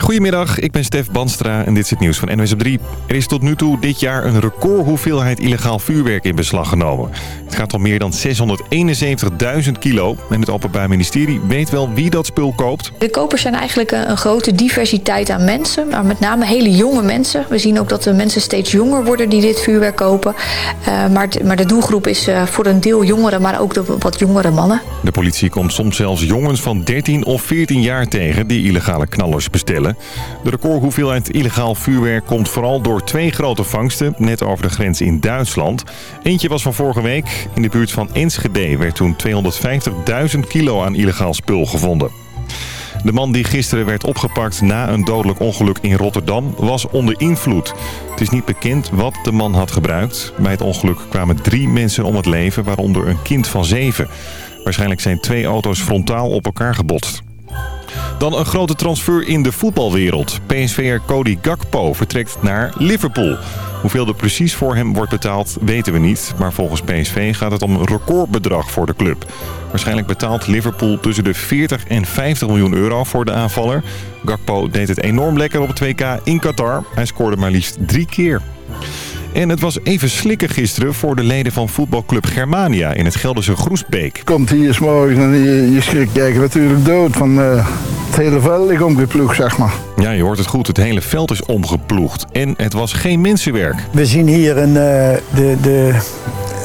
Goedemiddag, ik ben Stef Banstra en dit is het nieuws van NWS op 3. Er is tot nu toe dit jaar een record hoeveelheid illegaal vuurwerk in beslag genomen. Het gaat om meer dan 671.000 kilo en het Openbaar Ministerie weet wel wie dat spul koopt. De kopers zijn eigenlijk een, grote diversiteit aan mensen, maar met name hele jonge mensen. We zien ook dat de mensen steeds jonger worden die dit vuurwerk kopen. Uh, maar, maar de doelgroep is uh, voor een deel jongeren, maar ook de wat jongere mannen. De politie komt soms zelfs jongens van 13 of 14 jaar tegen die illegale knallers bestellen. De recordhoeveelheid illegaal vuurwerk komt vooral door twee grote vangsten... net over de grens in Duitsland. Eentje was van vorige week. In de buurt van Enschede werd toen 250.000 kilo aan illegaal spul gevonden. De man die gisteren werd opgepakt na een dodelijk ongeluk in Rotterdam was onder invloed. Het is niet bekend wat de man had gebruikt. Bij het ongeluk kwamen drie mensen om het leven, waaronder een kind van zeven. Waarschijnlijk zijn twee auto's frontaal op elkaar gebotst. Dan een grote transfer in de voetbalwereld. PSV'er Cody Gakpo vertrekt naar Liverpool. Hoeveel er precies voor hem wordt betaald weten we niet. Maar volgens PSV gaat het om een recordbedrag voor de club. Waarschijnlijk betaalt Liverpool tussen de 40 en 50 miljoen euro voor de aanvaller. Gakpo deed het enorm lekker op het WK in Qatar. Hij scoorde maar liefst drie keer. En het was even slikken gisteren voor de leden van voetbalclub Germania in het Gelderse Groesbeek. Komt hier s'morgens en je, je schrikt kijken natuurlijk dood van uh, het hele veld is omgeploegd, zeg maar. Ja, je hoort het goed. Het hele veld is omgeploegd. En het was geen mensenwerk. We zien hier een, uh, de, de,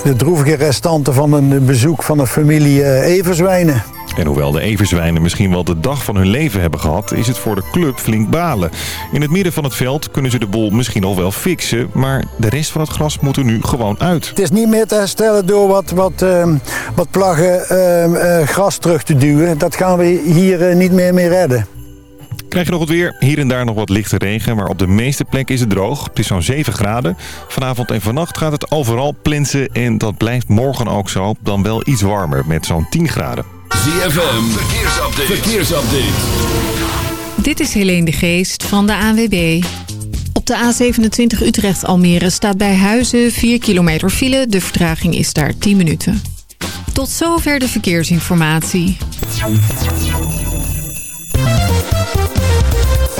de droevige restanten van een bezoek van een familie uh, Everzwijnen. En hoewel de everzwijnen misschien wel de dag van hun leven hebben gehad... is het voor de club flink balen. In het midden van het veld kunnen ze de bol misschien al wel fixen... maar de rest van het gras moet er nu gewoon uit. Het is niet meer te herstellen door wat, wat, uh, wat plaggen uh, uh, gras terug te duwen. Dat gaan we hier eh, niet meer mee redden. Krijg je nog het weer. Hier en daar nog wat lichte regen, maar op de meeste plekken is het droog. Het is zo'n 7 graden. Vanavond en vannacht gaat het overal plinsen en dat blijft morgen ook zo. Dan wel iets warmer met zo'n 10 graden. ZFM, verkeersupdate. verkeersupdate. Dit is Helene de Geest van de ANWB. Op de A27 Utrecht-Almere staat bij Huizen 4 kilometer file. De vertraging is daar 10 minuten. Tot zover de verkeersinformatie.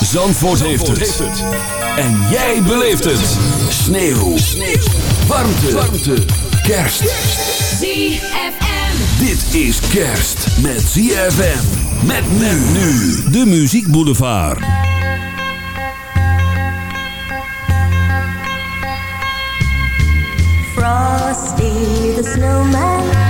Zandvoort, heeft, het. En jij beleeft het. Sneeuw. Sneeuw. Warmte. Warmte. Kerst. ZFM. Dit is kerst met ZFM. Met men nu. De Muziek Boulevard. Frosty the snowman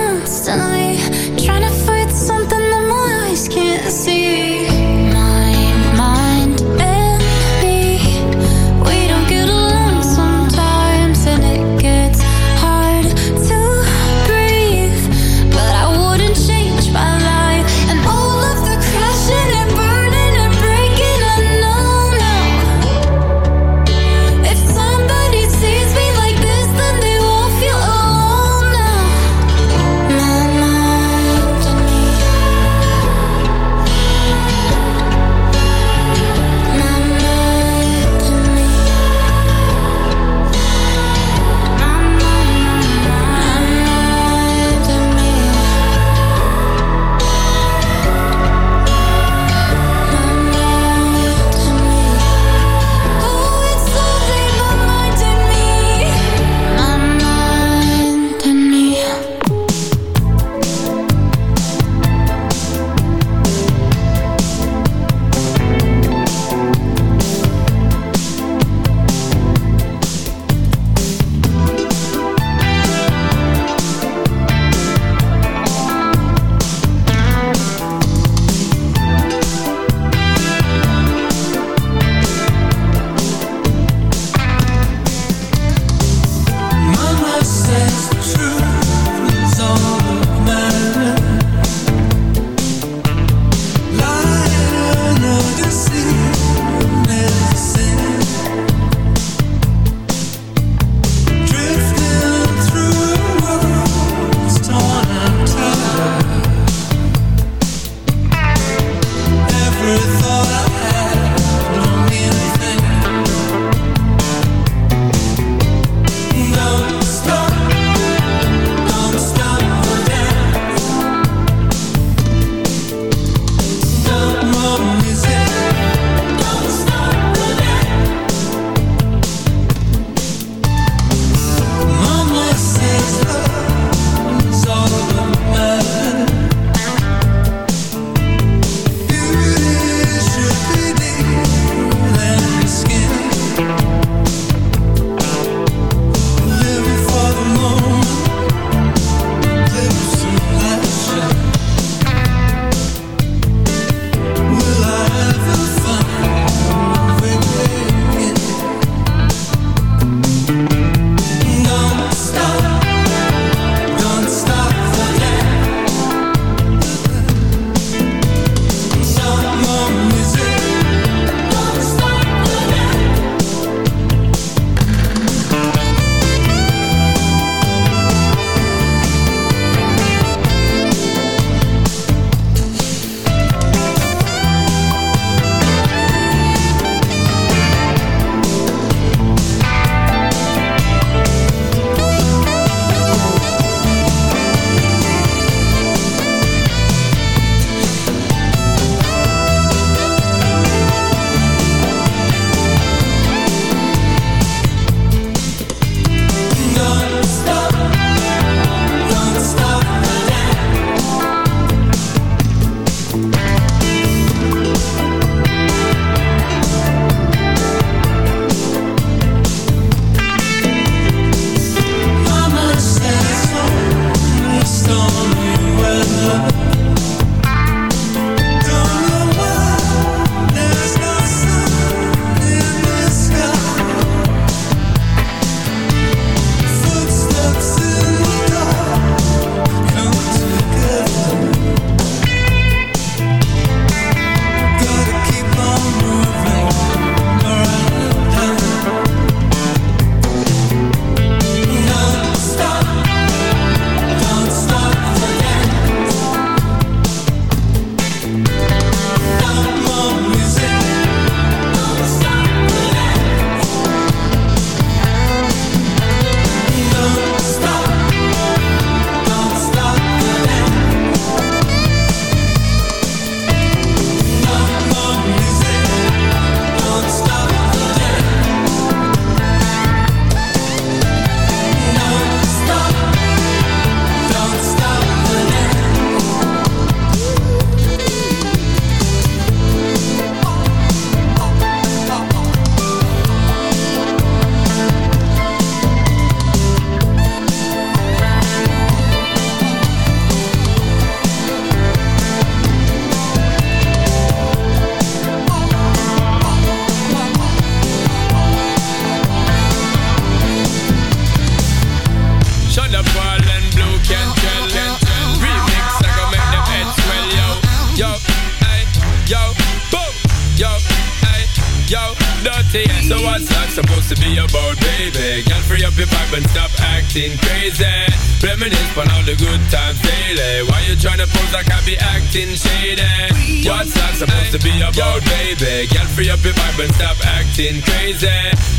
and stop acting crazy.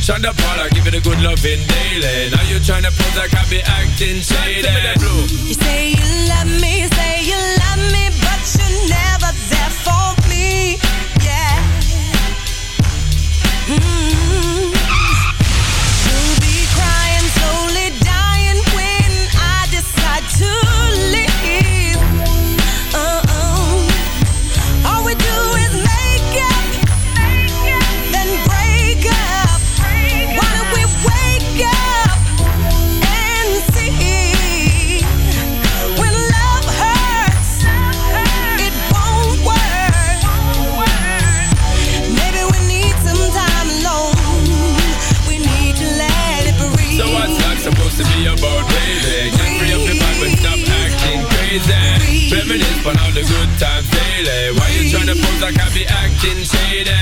Shonda Paula, give it a good loving daily. Now you tryna pose like I be acting shady. You say you love me, say you love me, but you're never there for me. Yeah. Mm. You'll Good times daily. Why you tryna pose like I be acting shady?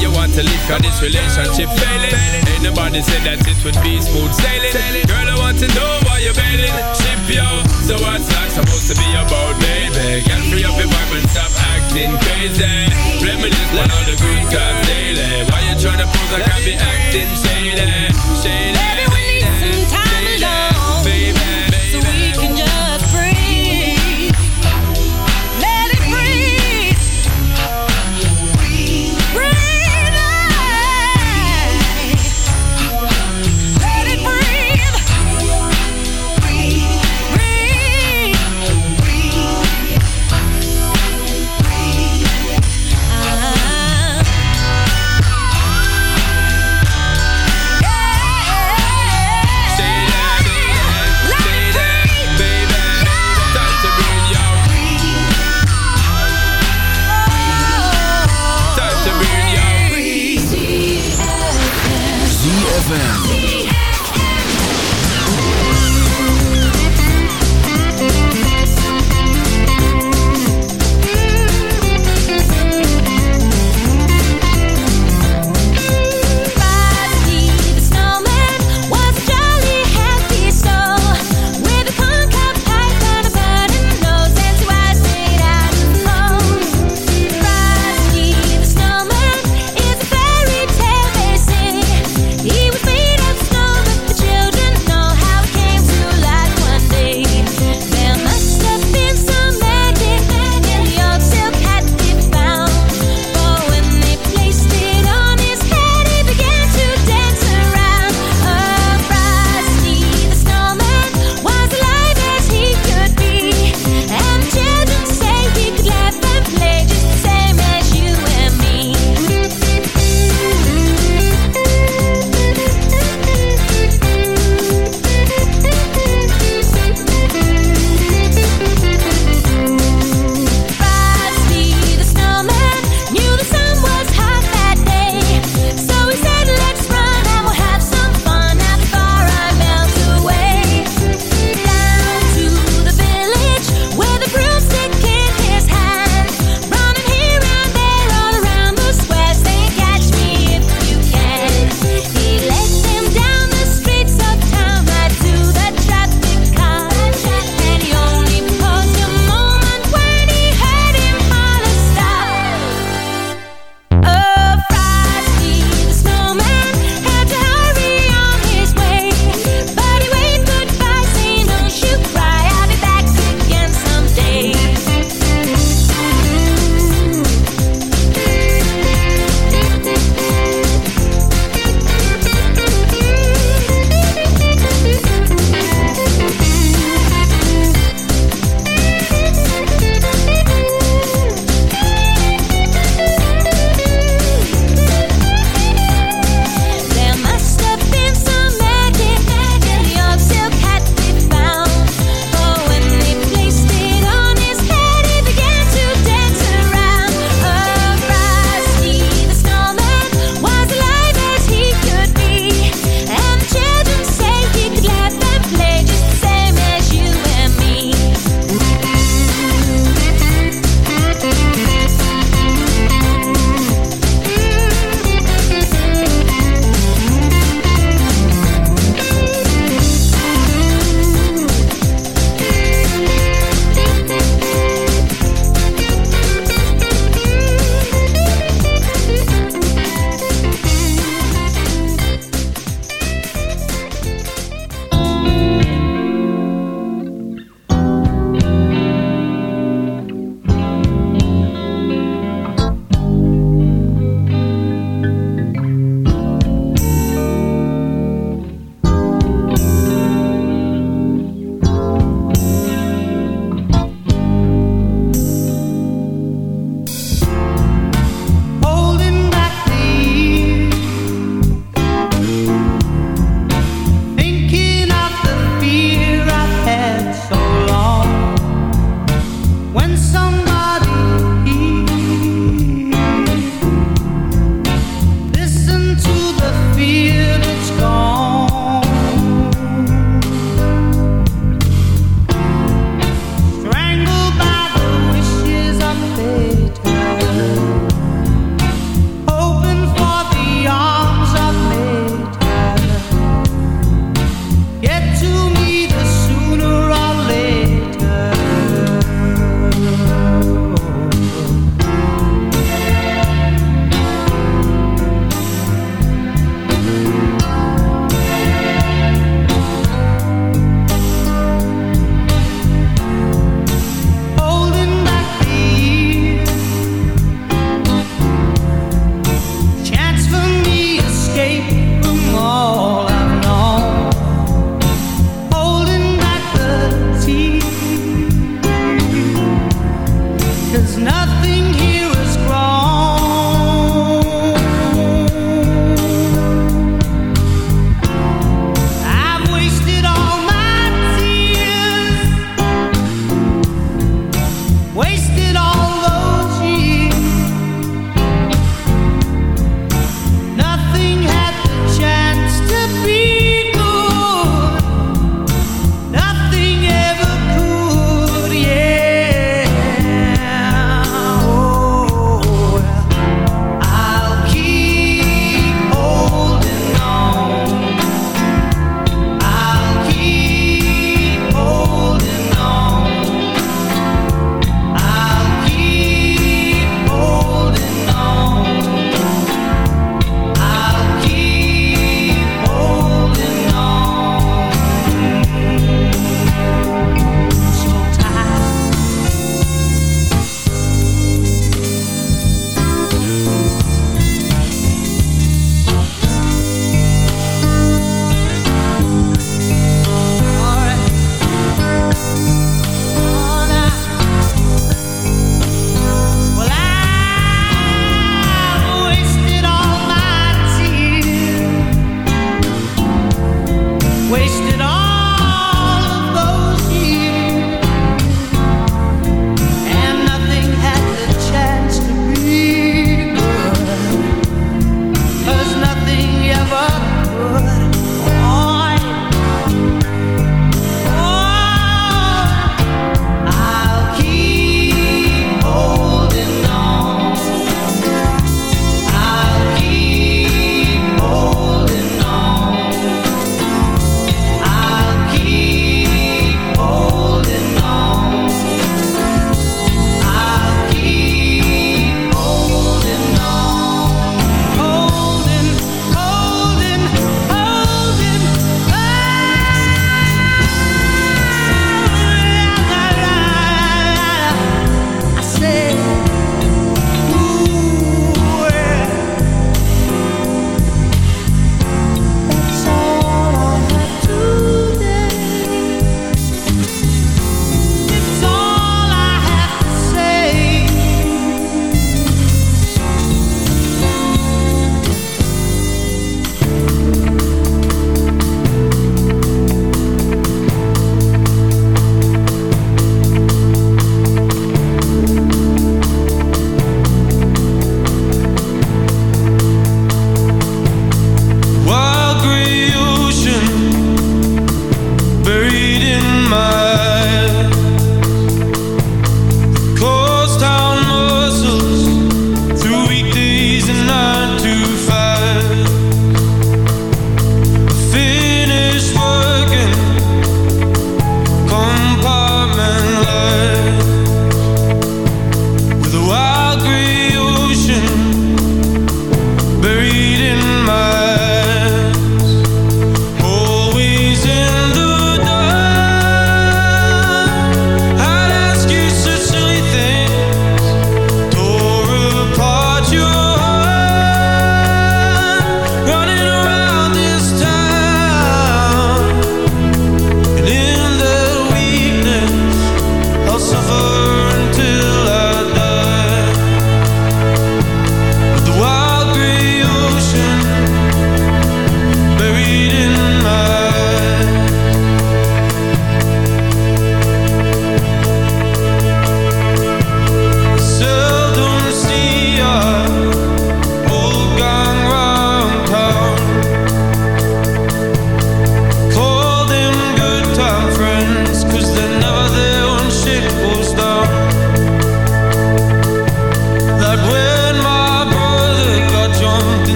You want to leave cause this relationship failing. Ain't nobody said that it would be smooth sailing. Girl, I want to know why you're bailing. Ship yo. So what's that supposed to be about, baby? Get free up your vibe and stop acting crazy. Reminisce on all the good times daily. Why you tryna pose like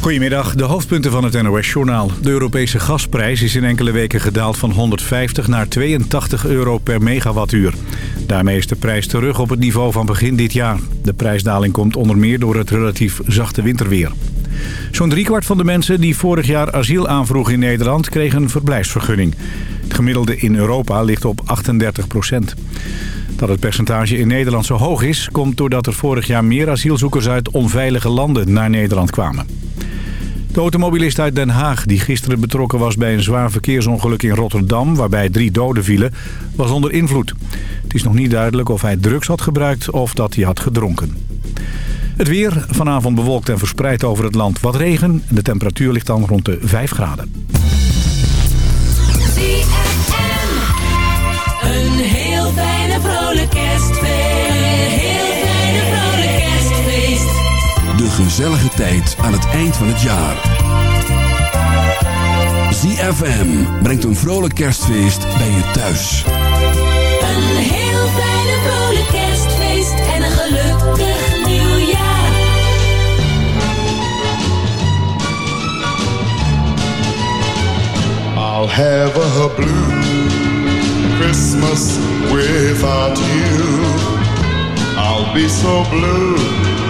Goedemiddag, de hoofdpunten van het NOS-journaal. De Europese gasprijs is in enkele weken gedaald van 150 naar 82 euro per megawattuur. Daarmee is de prijs terug op het niveau van begin dit jaar. De prijsdaling komt onder meer door het relatief zachte winterweer. Zo'n driekwart van de mensen die vorig jaar asiel aanvroegen in Nederland... kreeg een verblijfsvergunning. Het gemiddelde in Europa ligt op 38 procent. Dat het percentage in Nederland zo hoog is... komt doordat er vorig jaar meer asielzoekers uit onveilige landen naar Nederland kwamen. De automobilist uit Den Haag, die gisteren betrokken was bij een zwaar verkeersongeluk in Rotterdam... waarbij drie doden vielen, was onder invloed. Het is nog niet duidelijk of hij drugs had gebruikt of dat hij had gedronken. Het weer, vanavond bewolkt en verspreid over het land wat regen. De temperatuur ligt dan rond de 5 graden. Gezellige tijd aan het eind van het jaar. ZFM brengt een vrolijk kerstfeest bij je thuis. Een heel fijne vrolijk kerstfeest. En een gelukkig nieuwjaar. I'll have a blue Christmas without you. I'll be so blue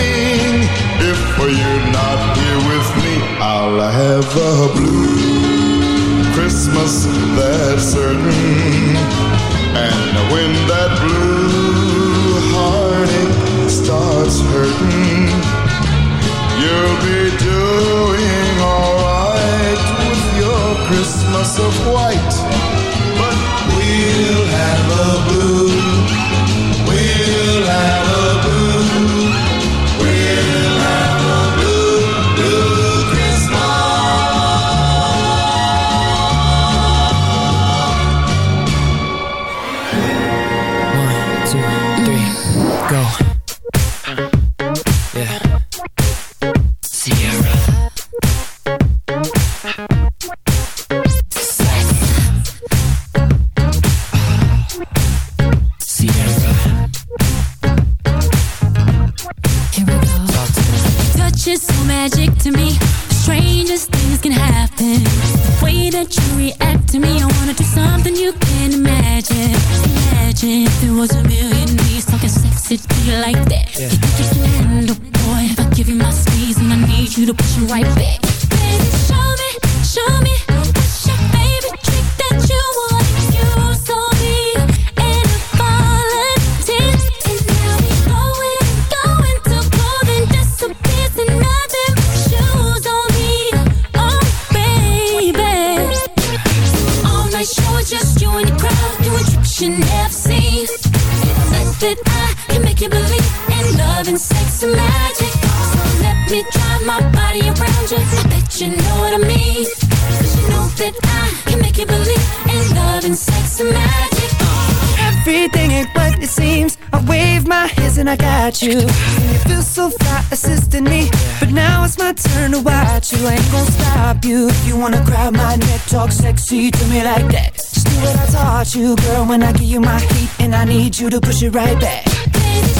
thing if you're not here with me. I'll have a blue Christmas, that's certain. And when that blue heartache starts hurting, you'll be doing alright with your Christmas of white. But we'll have a blue, me like that. Just do what I taught you, girl. When I give you my heat, and I need you to push it right back. Baby,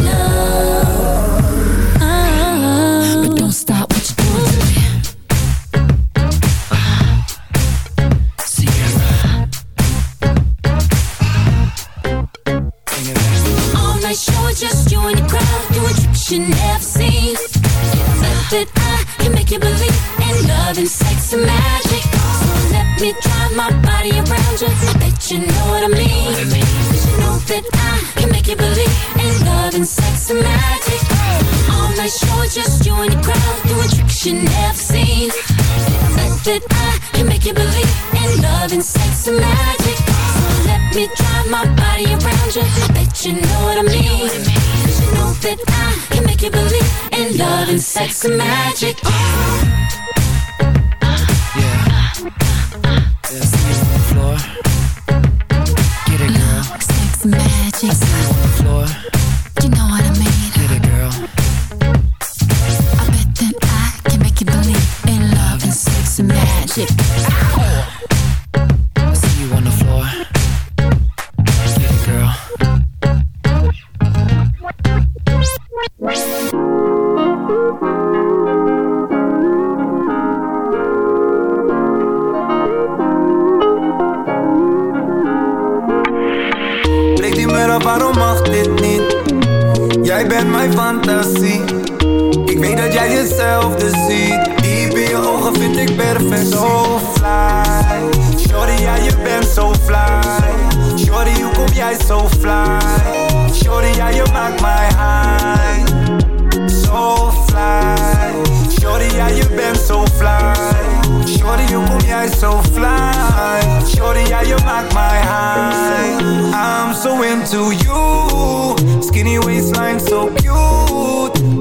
You. Bet you know what I mean. Cause you know that I can make you believe in love and sex and magic. All night show just you and the crowd doing tricks you never seen. That I can make you believe in love and sex and magic. So let me drive my body around you. Bet you know what I mean. Cause you know that I can make you believe in love and sex and magic. Yeah, Jij bent mijn fantasie Ik weet dat jij hetzelfde ziet Diep in je ogen vind ik perfect So fly Shorty, ja je bent zo fly Shorty, hoe kom jij zo fly? maakt mij high. So fly. Shorty, ja, je bent zo fly. Shorty, hoe kom jij zo fly? Shorty, ja, je maakt mij high. I'm so into you. Skinny waistline, so cute.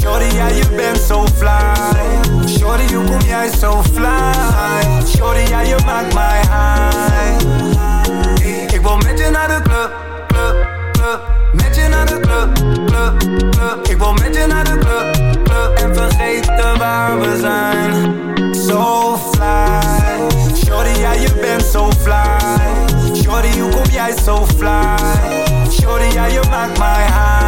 Shorty, ja, je bent zo fly. Shorty, hoe kom jij zo fly? Shorty, ja, je maakt mij high. Ik wil met je naar de club, club, club. Met je naar de club, club, club. Ik wil met je naar de club, club. En vergeten waar we zijn. So fly. Shorty, ja, je bent zo fly. Shorty, hoe kom jij zo fly? Shorty, ja, je maakt mij high.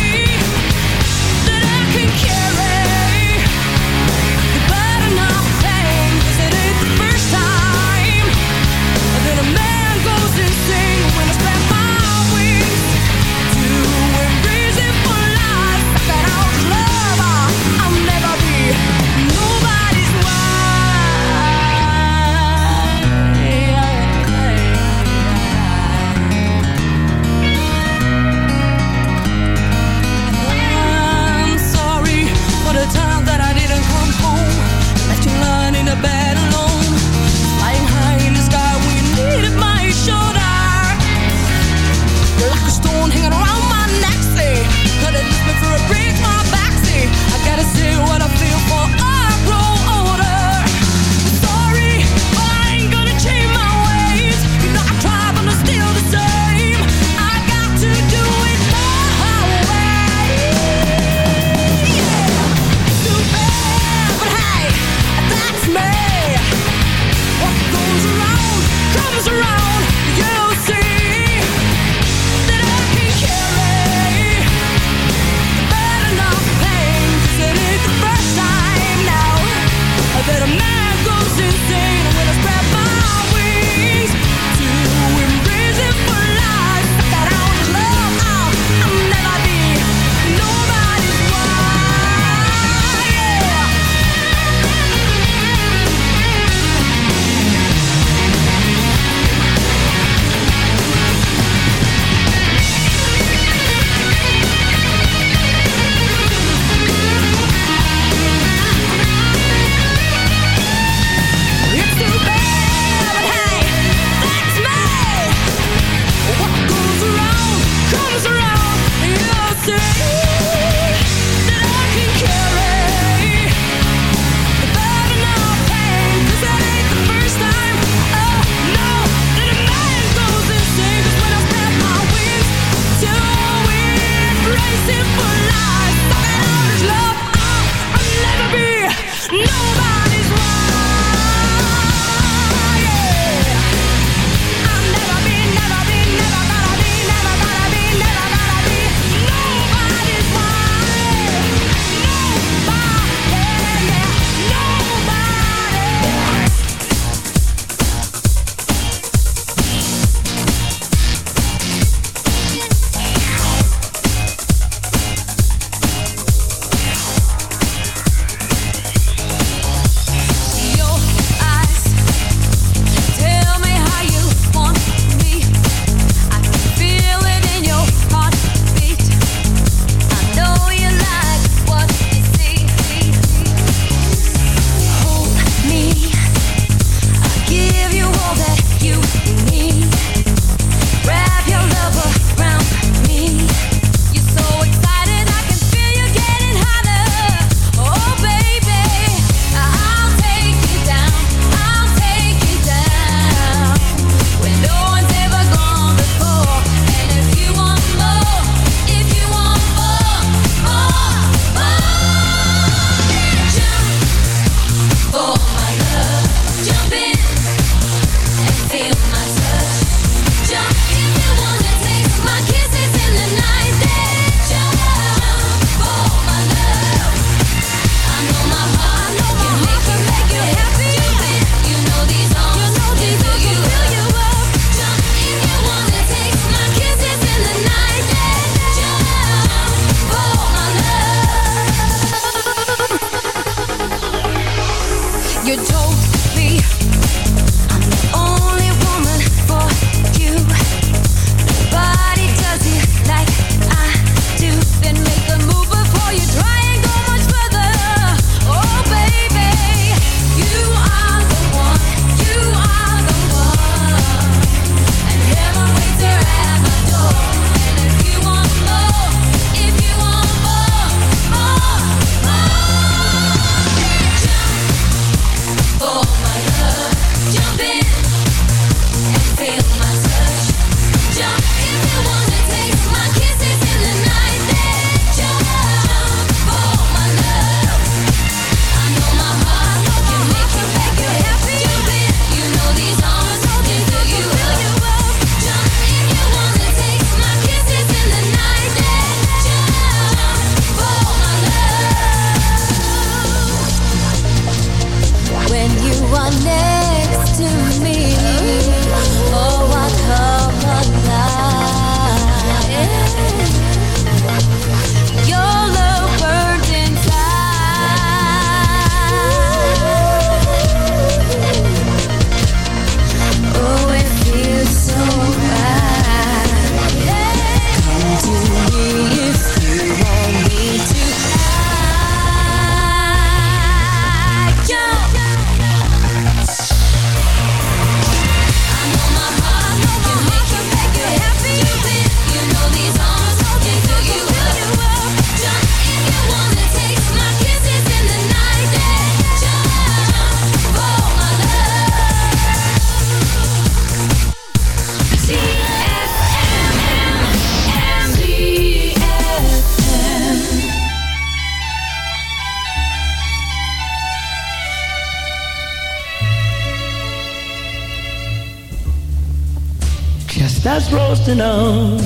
roasting on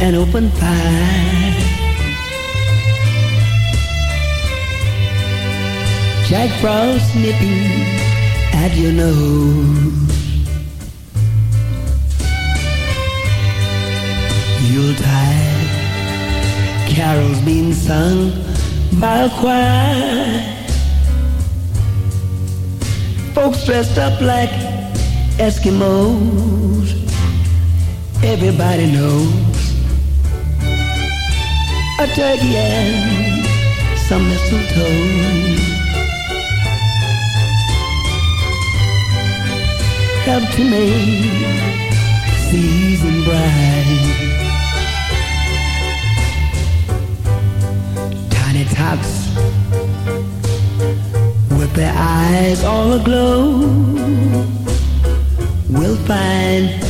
an open fire. Jack Frost nipping at your nose. Yuletide carols being sung by a choir. Folks dressed up like Eskimos. Everybody knows a turkey and some mistletoe. Help to make season bright. Tiny tots with their eyes all aglow will find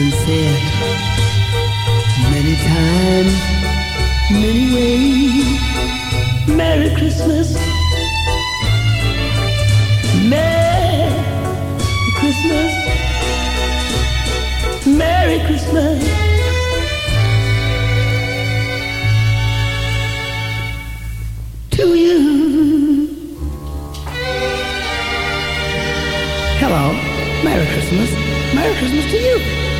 Been said many times, many ways, Merry Christmas, Merry Christmas, Merry Christmas. To you. Hello, Merry Christmas. Merry Christmas to you.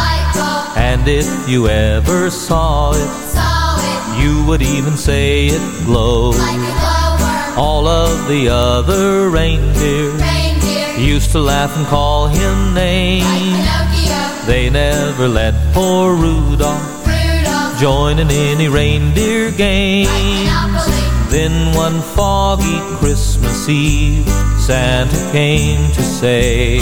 And if you ever saw it, you would even say it glowed. All of the other reindeer used to laugh and call him names. They never let poor Rudolph join in any reindeer games. Then one foggy Christmas Eve, Santa came to say,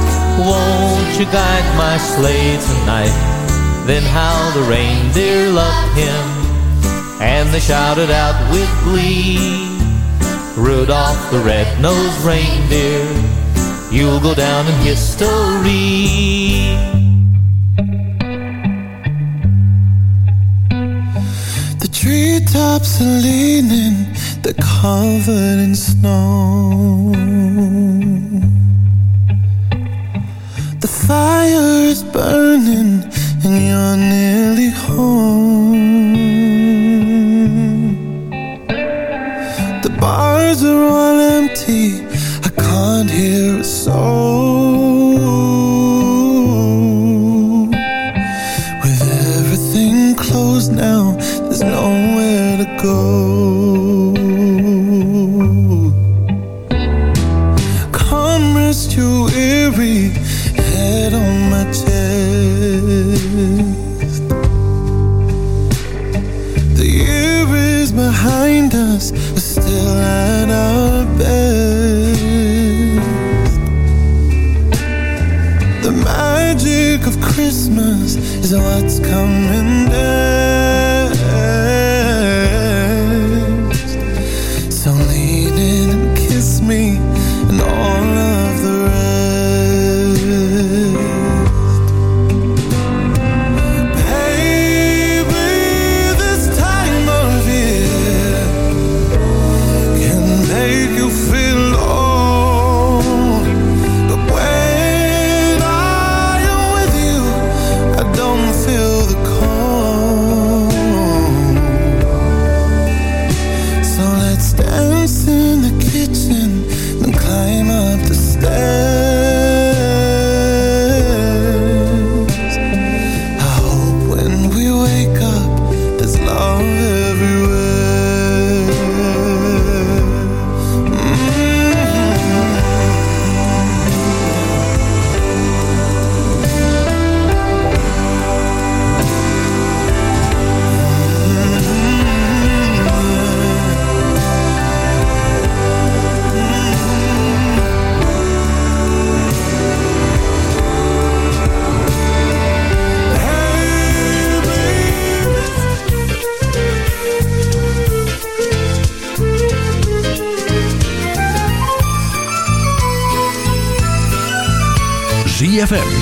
won't you guide my sleigh tonight? Then how the reindeer loved him, and they shouted out with glee, Rudolph the red-nosed reindeer, you'll go down in history. The treetops are leaning, they're covered in snow. Fire is burning, and you're nearly home. The bars are all empty, I can't hear a soul. With everything closed now, there's nowhere to go. Come rest your weary head on my chest. The year is behind us, we're still at our best. The magic of Christmas is what's coming next.